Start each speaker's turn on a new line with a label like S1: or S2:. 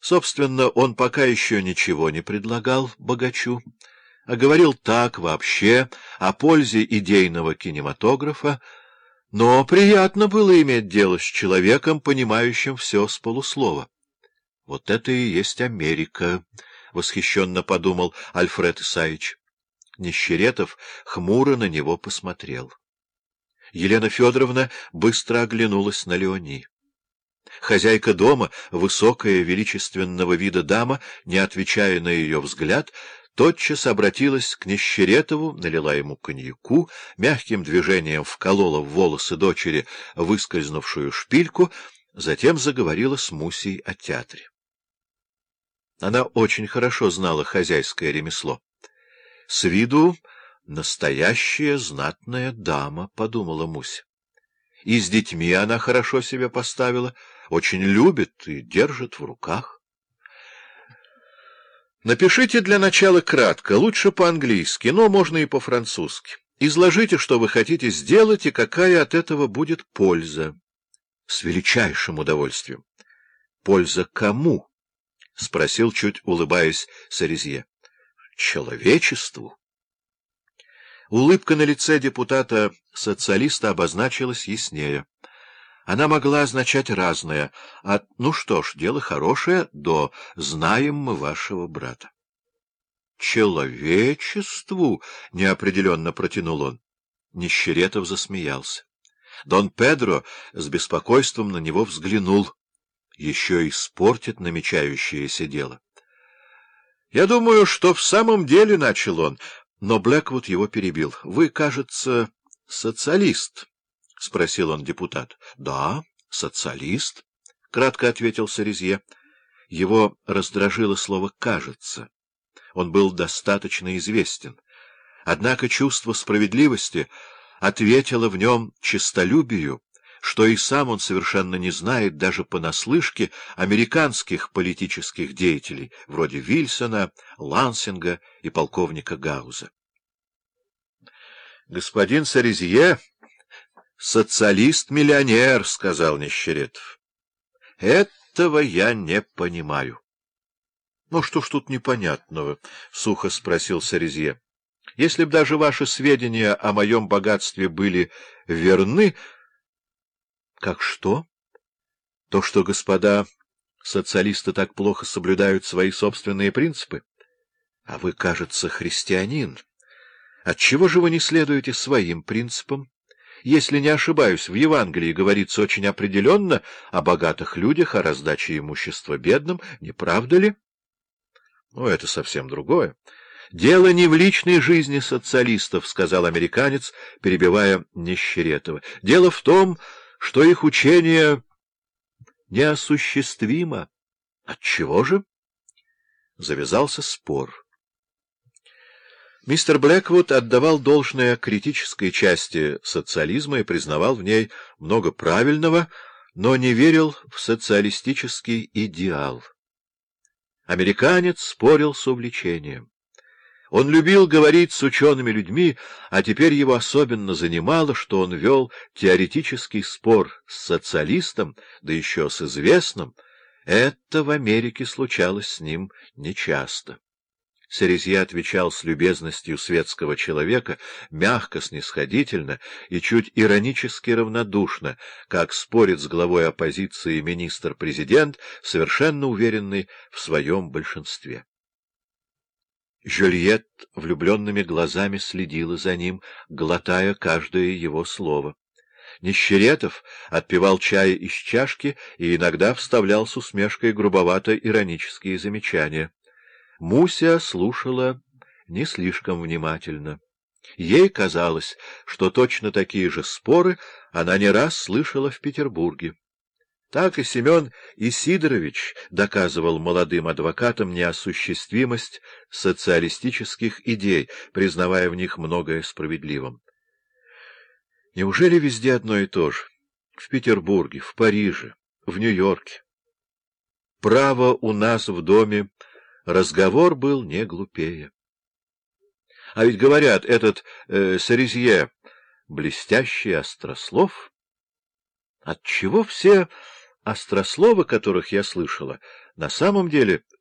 S1: Собственно, он пока еще ничего не предлагал богачу, а говорил так вообще о пользе идейного кинематографа, но приятно было иметь дело с человеком, понимающим все с полуслова. «Вот это и есть Америка», — восхищенно подумал Альфред Исаевич. Нищеретов хмуро на него посмотрел. Елена Федоровна быстро оглянулась на Леони. Хозяйка дома, высокая, величественного вида дама, не отвечая на ее взгляд, тотчас обратилась к Нищеретову, налила ему коньяку, мягким движением вколола в волосы дочери выскользнувшую шпильку, затем заговорила с Мусей о театре. Она очень хорошо знала хозяйское ремесло. С виду настоящая знатная дама, — подумала Муся. И с детьми она хорошо себя поставила, очень любит и держит в руках. Напишите для начала кратко, лучше по-английски, но можно и по-французски. Изложите, что вы хотите сделать и какая от этого будет польза. С величайшим удовольствием. Польза кому? — спросил, чуть улыбаясь Сарезье. — Человечеству. Улыбка на лице депутата-социалиста обозначилась яснее. Она могла означать разное, от «ну что ж, дело хорошее» до «знаем мы вашего брата». «Человечеству!» — неопределенно протянул он. Нищеретов засмеялся. Дон Педро с беспокойством на него взглянул еще испортит намечающееся дело. — Я думаю, что в самом деле, — начал он, но Блэквуд его перебил. — Вы, кажется, социалист? — спросил он депутат. — Да, социалист, — кратко ответил Сарезье. Его раздражило слово «кажется». Он был достаточно известен. Однако чувство справедливости ответило в нем честолюбию, что и сам он совершенно не знает даже понаслышке американских политических деятелей, вроде Вильсона, Лансинга и полковника Гауза. «Господин Сарезье — социалист-миллионер», — сказал Нищеретов. «Этого я не понимаю». «Ну что ж тут непонятного?» — сухо спросил Сарезье. «Если б даже ваши сведения о моем богатстве были верны...» Как что? То, что господа социалисты так плохо соблюдают свои собственные принципы? А вы, кажется, христианин. Отчего же вы не следуете своим принципам? Если не ошибаюсь, в Евангелии говорится очень определенно о богатых людях, о раздаче имущества бедным, не правда ли? Ну, это совсем другое. «Дело не в личной жизни социалистов», — сказал американец, перебивая Нищеретова. «Дело в том, что их учение неосуществимо. Отчего же? Завязался спор. Мистер Блэквуд отдавал должное критической части социализма и признавал в ней много правильного, но не верил в социалистический идеал. Американец спорил с увлечением. Он любил говорить с учеными людьми, а теперь его особенно занимало, что он вел теоретический спор с социалистом, да еще с известным. Это в Америке случалось с ним нечасто. Серезье отвечал с любезностью светского человека, мягко, снисходительно и чуть иронически равнодушно, как спорит с главой оппозиции министр-президент, совершенно уверенный в своем большинстве. Жюльет влюбленными глазами следила за ним, глотая каждое его слово. Нищеретов отпивал чай из чашки и иногда вставлял с усмешкой грубовато-иронические замечания. Муся слушала не слишком внимательно. Ей казалось, что точно такие же споры она не раз слышала в Петербурге. Так и Семен Исидорович доказывал молодым адвокатам неосуществимость социалистических идей, признавая в них многое справедливым. Неужели везде одно и то же? В Петербурге, в Париже, в Нью-Йорке. Право у нас в доме, разговор был не глупее. А ведь говорят, этот э, Сарезье — блестящий острослов. Отчего все острословы, которых я слышала, На самом деле